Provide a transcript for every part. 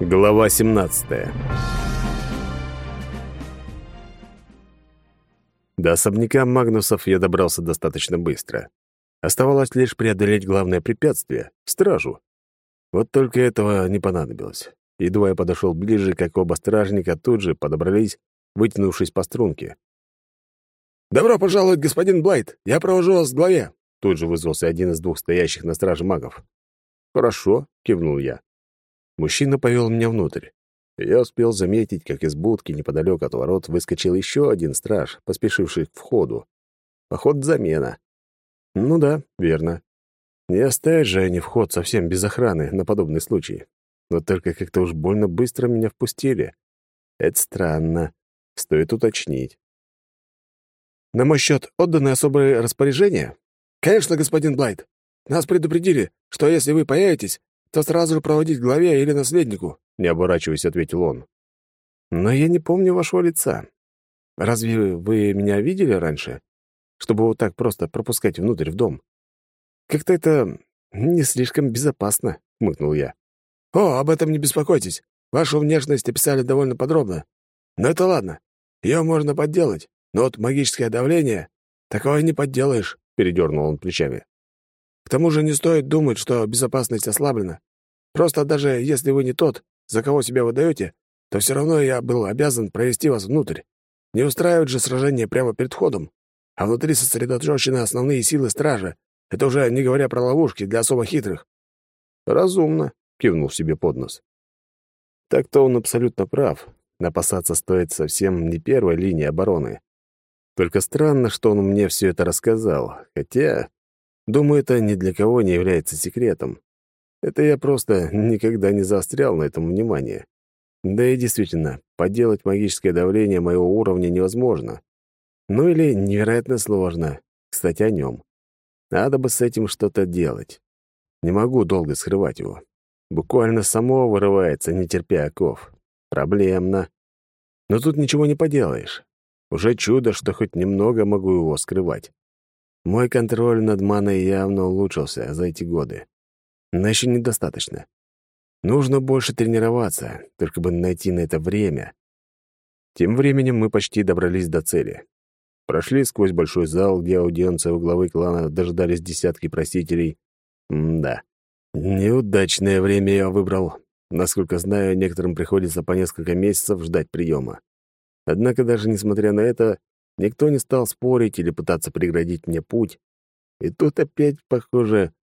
Глава 17 До особняка Магнусов я добрался достаточно быстро. Оставалось лишь преодолеть главное препятствие — стражу. Вот только этого не понадобилось. Едва я подошел ближе, как оба стражника тут же подобрались, вытянувшись по струнке. «Добро пожаловать, господин Блайт! Я провожу вас к главе!» Тут же вызвался один из двух стоящих на страже магов. «Хорошо», — кивнул я. Мужчина повел меня внутрь. Я успел заметить, как из будки неподалеку от ворот выскочил еще один страж, поспешивший к входу. Поход замена. Ну да, верно. Не оставят же они вход совсем без охраны на подобный случай. Но только как-то уж больно быстро меня впустили. Это странно. Стоит уточнить. «На мой счет отданы особые распоряжения?» «Конечно, господин Блайт. Нас предупредили, что если вы появитесь, то сразу же проводить главе или наследнику», — не оборачиваясь, ответил он. «Но я не помню вашего лица. Разве вы меня видели раньше, чтобы вот так просто пропускать внутрь в дом? Как-то это не слишком безопасно», — хмыкнул я. «О, об этом не беспокойтесь. Вашу внешность описали довольно подробно. Но это ладно. Ее можно подделать. Но вот магическое давление... Такого не подделаешь», — передернул он плечами. К тому же не стоит думать, что безопасность ослаблена. Просто даже если вы не тот, за кого себя выдаете, то все равно я был обязан провести вас внутрь. Не устраивать же сражение прямо перед входом. А внутри сосредоточены основные силы стража. Это уже не говоря про ловушки для особо хитрых. «Разумно», — кивнул себе под нос. Так-то он абсолютно прав. Напасаться стоит совсем не первой линии обороны. Только странно, что он мне все это рассказал. Хотя Думаю, это ни для кого не является секретом. Это я просто никогда не заострял на этом внимание. Да и действительно, подделать магическое давление моего уровня невозможно. Ну или невероятно сложно. Кстати, о нем. Надо бы с этим что-то делать. Не могу долго скрывать его. Буквально само вырывается, не терпя оков. Проблемно. Но тут ничего не поделаешь. Уже чудо, что хоть немного могу его скрывать. Мой контроль над маной явно улучшился за эти годы. Но еще недостаточно. Нужно больше тренироваться, только бы найти на это время. Тем временем мы почти добрались до цели. Прошли сквозь большой зал, где аудиенция у главы клана дожидались десятки просителей. М-да. Неудачное время я выбрал. Насколько знаю, некоторым приходится по несколько месяцев ждать приема. Однако даже несмотря на это, Никто не стал спорить или пытаться преградить мне путь. И тут опять, похоже,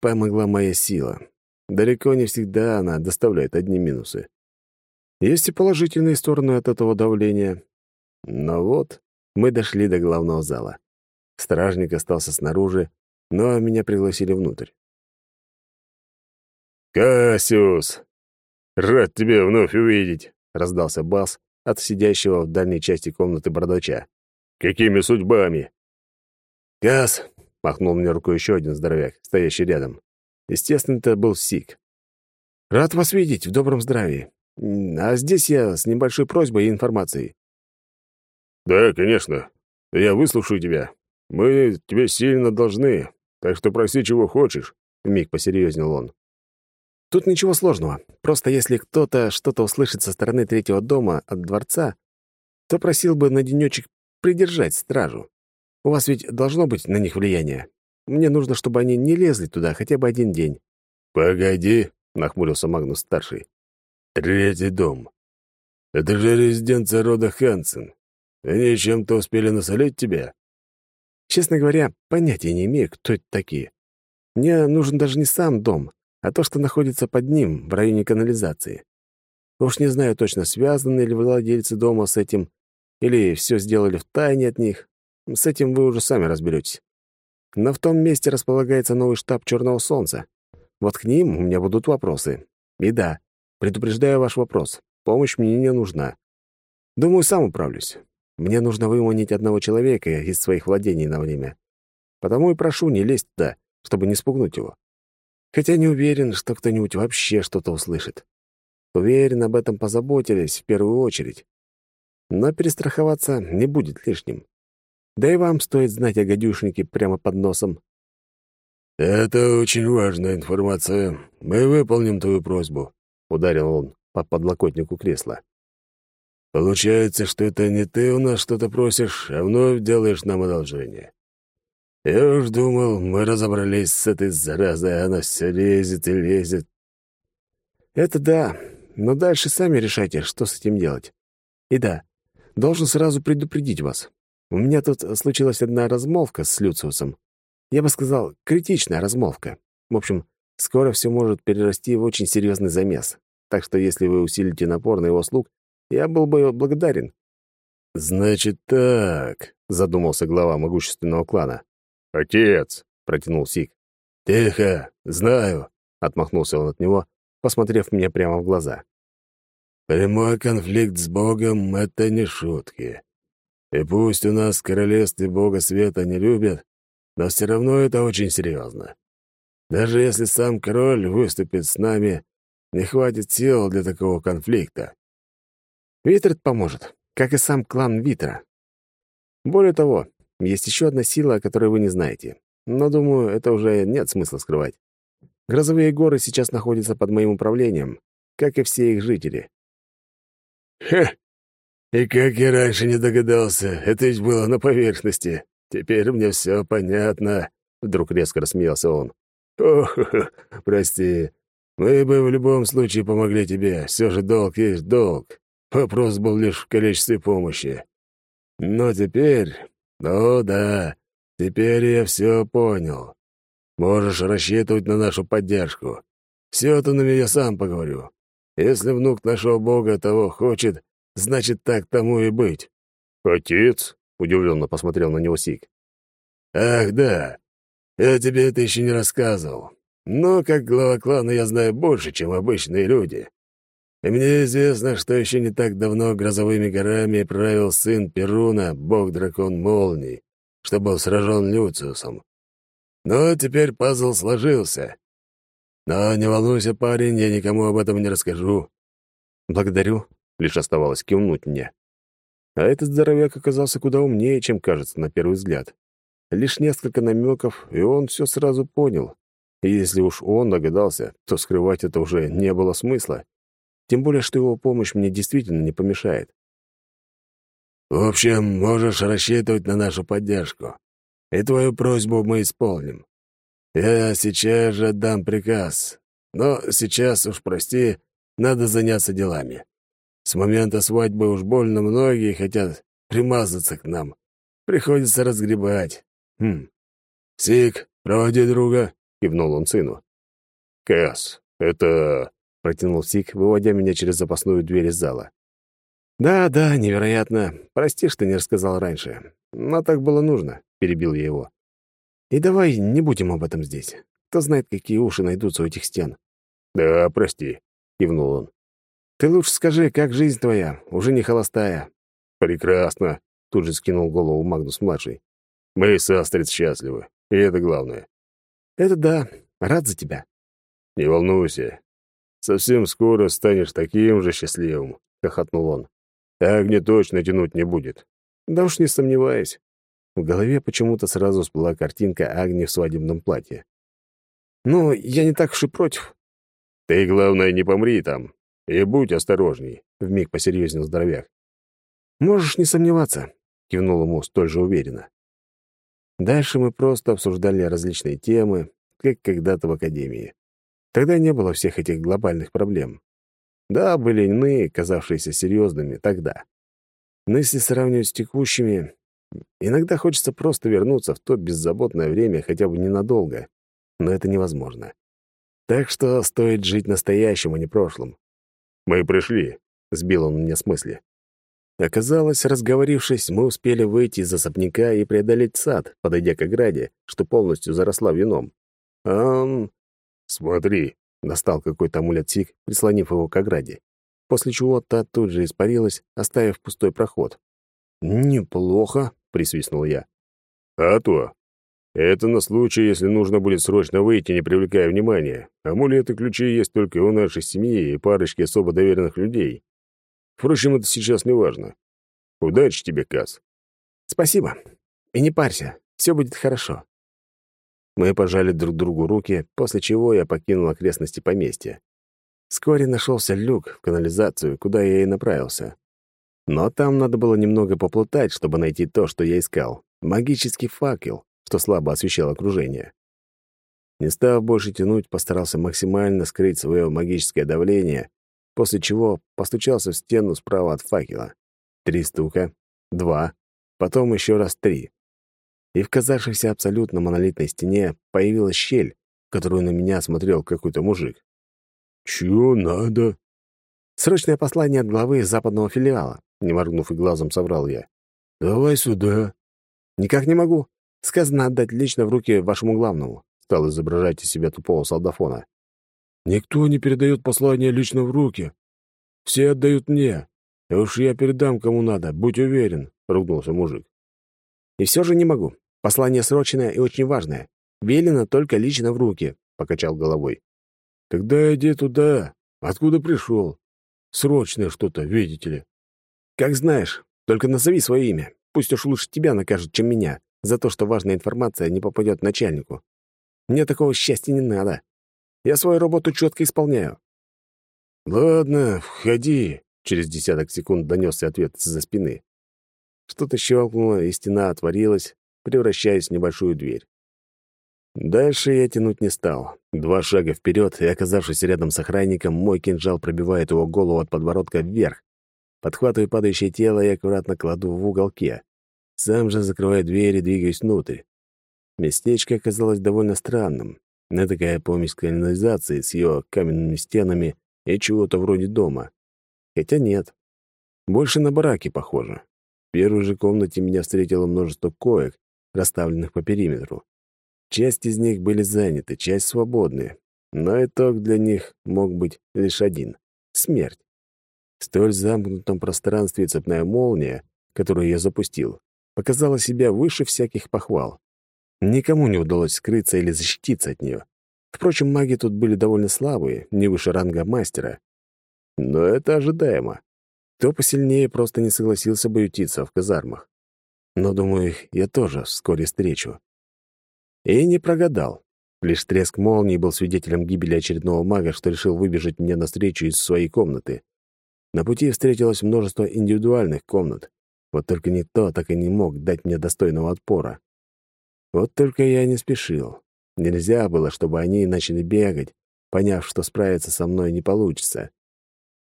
помогла моя сила. Далеко не всегда она доставляет одни минусы. Есть и положительные стороны от этого давления. Но вот мы дошли до главного зала. Стражник остался снаружи, но меня пригласили внутрь. «Кассиус! Рад тебя вновь увидеть!» — раздался бас от сидящего в дальней части комнаты бородача. Какими судьбами?» «Газ!» — махнул мне рукой еще один здоровяк, стоящий рядом. Естественно, это был Сик. «Рад вас видеть в добром здравии. А здесь я с небольшой просьбой и информацией». «Да, конечно. Я выслушаю тебя. Мы тебе сильно должны, так что проси, чего хочешь», — вмиг посерьезнел он. «Тут ничего сложного. Просто если кто-то что-то услышит со стороны третьего дома от дворца, то просил бы на денечек придержать стражу. У вас ведь должно быть на них влияние. Мне нужно, чтобы они не лезли туда хотя бы один день». «Погоди», — нахмурился Магнус-старший. «Третий дом. Это же резиденция рода Хансен. Они чем-то успели насолить тебя?» «Честно говоря, понятия не имею, кто это такие. Мне нужен даже не сам дом, а то, что находится под ним, в районе канализации. Уж не знаю точно, связаны ли владельцы дома с этим, или все сделали в тайне от них. С этим вы уже сами разберетесь. Но в том месте располагается новый штаб Черного Солнца. Вот к ним у меня будут вопросы. И да, предупреждаю ваш вопрос. Помощь мне не нужна. Думаю, сам управлюсь. Мне нужно выманить одного человека из своих владений на время. Потому и прошу не лезть туда, чтобы не спугнуть его. Хотя не уверен, что кто-нибудь вообще что-то услышит. Уверен, об этом позаботились в первую очередь. Но перестраховаться не будет лишним. Да и вам стоит знать о гадюшнике прямо под носом. «Это очень важная информация. Мы выполним твою просьбу», — ударил он по подлокотнику кресла. «Получается, что это не ты у нас что-то просишь, а вновь делаешь нам одолжение. Я уж думал, мы разобрались с этой заразой, а она все лезет и лезет». «Это да, но дальше сами решайте, что с этим делать. И да, должен сразу предупредить вас. У меня тут случилась одна размолвка с Люциусом. Я бы сказал, критичная размолвка. В общем, скоро все может перерасти в очень серьезный замес. Так что если вы усилите напор на его слуг, я был бы благодарен». «Значит так», — задумался глава могущественного клана. «Отец», — протянул Сик. «Тихо, знаю», — отмахнулся он от него, посмотрев мне прямо в глаза. «Прямой конфликт с Богом — это не шутки. И пусть у нас в королевстве Бога Света не любят, но все равно это очень серьезно. Даже если сам король выступит с нами, не хватит сил для такого конфликта. Витрет поможет, как и сам клан Витра. Более того, есть еще одна сила, о которой вы не знаете. Но, думаю, это уже нет смысла скрывать. Грозовые горы сейчас находятся под моим управлением, как и все их жители. «Хе! И как я раньше не догадался, это ведь было на поверхности. Теперь мне все понятно», — вдруг резко рассмеялся он. «Ох, прости, мы бы в любом случае помогли тебе, все же долг есть долг. Вопрос был лишь в количестве помощи. Но теперь... Ну да, теперь я все понял. Можешь рассчитывать на нашу поддержку. Все это на меня сам поговорю. Если внук нашего бога того хочет, значит, так тому и быть». «Отец?» — удивленно посмотрел на него Сик. «Ах, да. Я тебе это еще не рассказывал. Но как глава клана я знаю больше, чем обычные люди. И мне известно, что еще не так давно грозовыми горами правил сын Перуна, бог-дракон Молний, что был сражен Люциусом. Но теперь пазл сложился. Но не волнуйся, парень, я никому об этом не расскажу. Благодарю, лишь оставалось кивнуть мне. А этот здоровяк оказался куда умнее, чем кажется на первый взгляд. Лишь несколько намеков, и он все сразу понял. И если уж он догадался, то скрывать это уже не было смысла. Тем более, что его помощь мне действительно не помешает. «В общем, можешь рассчитывать на нашу поддержку. И твою просьбу мы исполним. Я сейчас же дам приказ. Но сейчас уж, прости, надо заняться делами. С момента свадьбы уж больно многие хотят примазаться к нам. Приходится разгребать. Хм. Сик, проводи друга», — кивнул он сыну. «Кэс, это...» протянул Сик, выводя меня через запасную дверь из зала. «Да, да, невероятно. Прости, что не рассказал раньше. Но так было нужно», — перебил я его. «И давай не будем об этом здесь. Кто знает, какие уши найдутся у этих стен». «Да, прости», — кивнул он. «Ты лучше скажи, как жизнь твоя, уже не холостая?» «Прекрасно», — тут же скинул голову Магнус-младший. «Мы с Астрид счастливы, и это главное». «Это да. Рад за тебя». «Не волнуйся, Совсем скоро станешь таким же счастливым», — хохотнул он. «Агни точно тянуть не будет». «Да уж не сомневаюсь». В голове почему-то сразу всплыла картинка Агни в свадебном платье. «Ну, я не так уж и против». «Ты, главное, не помри там. И будь осторожней», — вмиг посерьезнел здоровяк. «Можешь не сомневаться», — кивнул ему столь же уверенно. Дальше мы просто обсуждали различные темы, как когда-то в академии. Тогда не было всех этих глобальных проблем. Да, были иные, казавшиеся серьезными тогда. Но если сравнивать с текущими, иногда хочется просто вернуться в то беззаботное время хотя бы ненадолго. Но это невозможно. Так что стоит жить настоящим, а не прошлым. «Мы пришли», — сбил он меня с мысли. Оказалось, разговорившись, мы успели выйти из особняка и преодолеть сад, подойдя к ограде, что полностью заросла вином. Ам, «Смотри», — достал какой-то амулет Сик, прислонив его к ограде, после чего та тут же испарилась, оставив пустой проход. «Неплохо», — присвистнул я. «А то. Это на случай, если нужно будет срочно выйти, не привлекая внимания. Амулеты ключи есть только у нашей семьи и парочки особо доверенных людей. Впрочем, это сейчас не важно. Удачи тебе, Кас. «Спасибо. И не парься, все будет хорошо», мы пожали друг другу руки, после чего я покинул окрестности поместья. Вскоре нашелся люк в канализацию, куда я и направился. Но там надо было немного поплутать, чтобы найти то, что я искал. Магический факел, что слабо освещал окружение. Не став больше тянуть, постарался максимально скрыть свое магическое давление, после чего постучался в стену справа от факела. Три стука, два, потом еще раз три. И в казавшейся абсолютно монолитной стене появилась щель, в которую на меня смотрел какой-то мужик. «Чего надо?» «Срочное послание от главы западного филиала», — не моргнув и глазом соврал я. «Давай сюда». «Никак не могу. Сказано отдать лично в руки вашему главному», — стал изображать из себя тупого солдафона. «Никто не передает послание лично в руки. Все отдают мне. И уж я передам, кому надо, будь уверен», — ругнулся мужик. «И все же не могу. Послание срочное и очень важное. Велено только лично в руки», — покачал головой. Тогда иди туда, откуда пришел. Срочное что-то, видите ли. Как знаешь, только назови свое имя. Пусть уж лучше тебя накажут, чем меня, за то, что важная информация не попадет начальнику. Мне такого счастья не надо. Я свою работу четко исполняю. Ладно, входи. Через десяток секунд донесся ответ из-за спины. Что-то щелкнуло, и стена отворилась, превращаясь в небольшую дверь. Дальше я тянуть не стал. Два шага вперед, и, оказавшись рядом с охранником, мой кинжал пробивает его голову от подбородка вверх. Подхватываю падающее тело и аккуратно кладу в уголке. Сам же закрываю дверь и двигаюсь внутрь. Местечко оказалось довольно странным. На такая помесь канализации с ее каменными стенами и чего-то вроде дома. Хотя нет. Больше на бараки похоже. В первой же комнате меня встретило множество коек, расставленных по периметру. Часть из них были заняты, часть свободны, но итог для них мог быть лишь один — смерть. Столь замкнутом пространстве цепная молния, которую я запустил, показала себя выше всяких похвал. Никому не удалось скрыться или защититься от нее. Впрочем, маги тут были довольно слабые, не выше ранга мастера. Но это ожидаемо. Кто посильнее просто не согласился бы ютиться в казармах. Но, думаю, их я тоже вскоре встречу. И не прогадал. Лишь треск молнии был свидетелем гибели очередного мага, что решил выбежать мне навстречу из своей комнаты. На пути встретилось множество индивидуальных комнат. Вот только никто так и не мог дать мне достойного отпора. Вот только я не спешил. Нельзя было, чтобы они начали бегать, поняв, что справиться со мной не получится.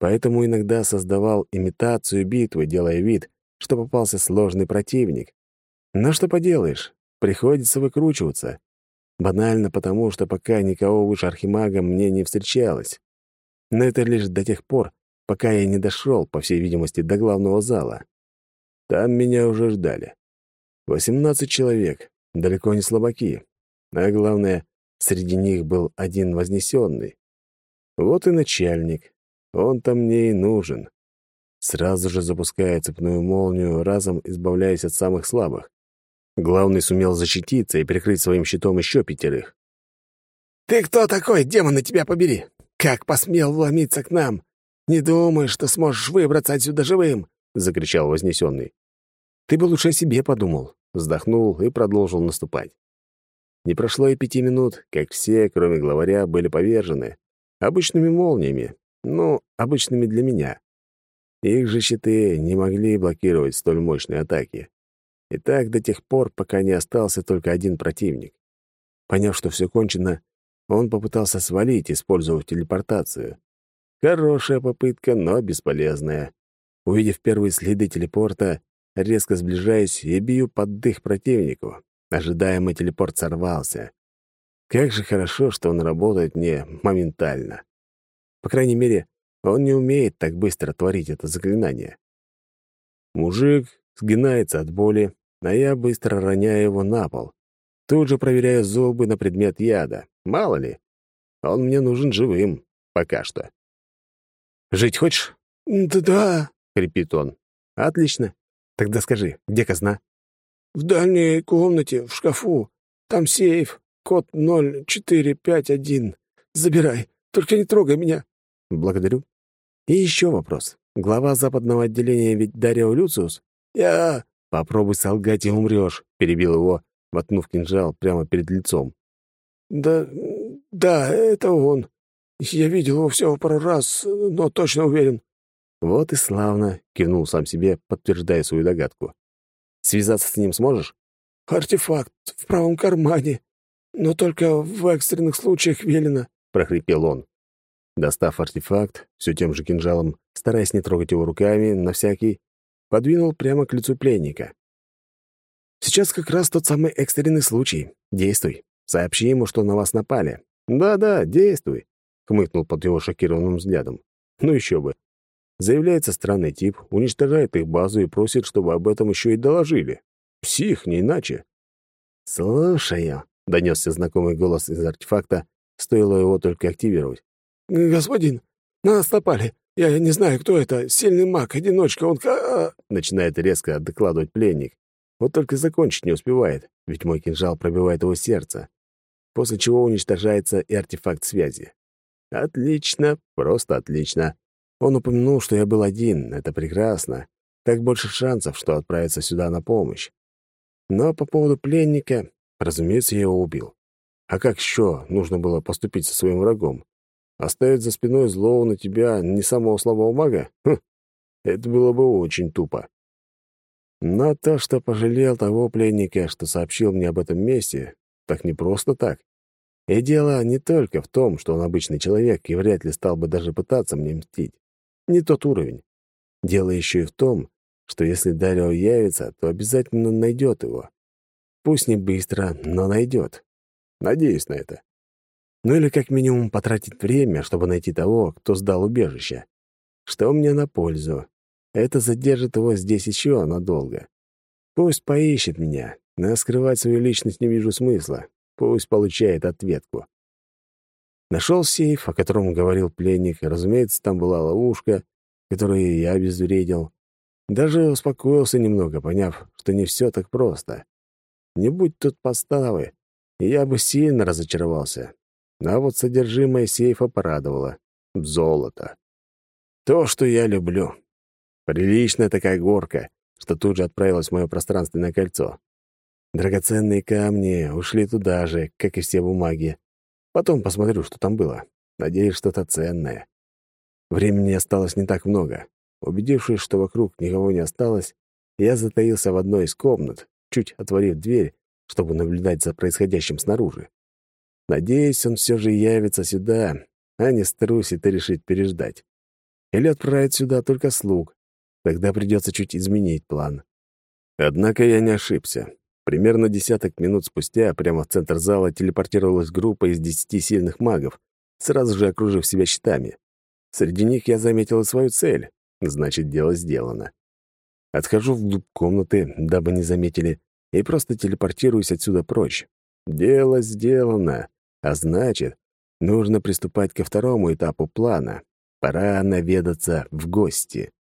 Поэтому иногда создавал имитацию битвы, делая вид, что попался сложный противник. Но что поделаешь, Приходится выкручиваться. Банально потому, что пока никого выше архимага мне не встречалось. Но это лишь до тех пор, пока я не дошел, по всей видимости, до главного зала. Там меня уже ждали. Восемнадцать человек, далеко не слабаки. А главное, среди них был один вознесенный. Вот и начальник. Он-то мне и нужен. Сразу же запуская цепную молнию, разом избавляясь от самых слабых. Главный сумел защититься и прикрыть своим щитом еще пятерых. «Ты кто такой, демоны, тебя побери? Как посмел вломиться к нам? Не думаешь, что сможешь выбраться отсюда живым?» — закричал Вознесенный. «Ты бы лучше о себе подумал», — вздохнул и продолжил наступать. Не прошло и пяти минут, как все, кроме главаря, были повержены. Обычными молниями, ну, обычными для меня. Их же щиты не могли блокировать столь мощные атаки. И так до тех пор, пока не остался только один противник. Поняв, что все кончено, он попытался свалить, использовав телепортацию. Хорошая попытка, но бесполезная. Увидев первые следы телепорта, резко сближаюсь и бью под дых противнику. Ожидаемый телепорт сорвался. Как же хорошо, что он работает не моментально. По крайней мере, он не умеет так быстро творить это заклинание. Мужик сгинается от боли, а я быстро роняю его на пол. Тут же проверяю зубы на предмет яда. Мало ли. Он мне нужен живым. Пока что. «Жить хочешь?» «Да-да», — хрипит он. «Отлично. Тогда скажи, где казна?» «В дальней комнате, в шкафу. Там сейф. Код 0451. Забирай. Только не трогай меня». «Благодарю. И еще вопрос. Глава западного отделения ведь Дарио Люциус?» «Я...» «Попробуй солгать и умрешь», — перебил его, воткнув кинжал прямо перед лицом. «Да... да, это он. Я видел его всего пару раз, но точно уверен». «Вот и славно», — кивнул сам себе, подтверждая свою догадку. «Связаться с ним сможешь?» «Артефакт в правом кармане, но только в экстренных случаях велено», — прохрипел он. Достав артефакт, все тем же кинжалом, стараясь не трогать его руками, на всякий, подвинул прямо к лицу пленника. «Сейчас как раз тот самый экстренный случай. Действуй. Сообщи ему, что на вас напали. Да-да, действуй», — хмыкнул под его шокированным взглядом. «Ну еще бы. Заявляется странный тип, уничтожает их базу и просит, чтобы об этом еще и доложили. Псих, не иначе». «Слушаю», — донесся знакомый голос из артефакта, стоило его только активировать. «Господин, на нас напали. Я не знаю, кто это. Сильный маг, одиночка, он...» а, Начинает резко докладывать пленник. Вот только закончить не успевает, ведь мой кинжал пробивает его сердце, после чего уничтожается и артефакт связи. Отлично, просто отлично. Он упомянул, что я был один, это прекрасно. Так больше шансов, что отправиться сюда на помощь. Но по поводу пленника, разумеется, я его убил. А как еще нужно было поступить со своим врагом? Оставить за спиной злого на тебя не самого слабого мага? Хм, это было бы очень тупо. Но то, что пожалел того пленника, что сообщил мне об этом месте, так не просто так. И дело не только в том, что он обычный человек и вряд ли стал бы даже пытаться мне мстить. Не тот уровень. Дело еще и в том, что если Дарио явится, то обязательно найдет его. Пусть не быстро, но найдет. Надеюсь на это. Ну или как минимум потратить время, чтобы найти того, кто сдал убежище. Что мне на пользу. Это задержит его здесь еще надолго. Пусть поищет меня, но скрывать свою личность не вижу смысла. Пусть получает ответку. Нашел сейф, о котором говорил пленник, разумеется, там была ловушка, которую я обезвредил. Даже успокоился немного, поняв, что не все так просто. Не будь тут подставы, я бы сильно разочаровался. А вот содержимое сейфа порадовало. Золото. То, что я люблю. Приличная такая горка, что тут же отправилась в мое пространственное кольцо. Драгоценные камни ушли туда же, как и все бумаги. Потом посмотрю, что там было. Надеюсь, что-то ценное. Времени осталось не так много. Убедившись, что вокруг никого не осталось, я затаился в одной из комнат, чуть отворив дверь, чтобы наблюдать за происходящим снаружи. Надеюсь, он все же явится сюда, а не струсит и решит переждать. Или отправит сюда только слуг. Тогда придется чуть изменить план. Однако я не ошибся. Примерно десяток минут спустя прямо в центр зала телепортировалась группа из десяти сильных магов, сразу же окружив себя щитами. Среди них я заметил свою цель. Значит, дело сделано. Отхожу вглубь комнаты, дабы не заметили, и просто телепортируюсь отсюда прочь. Дело сделано. А значит, нужно приступать ко второму этапу плана. Пора наведаться в гости.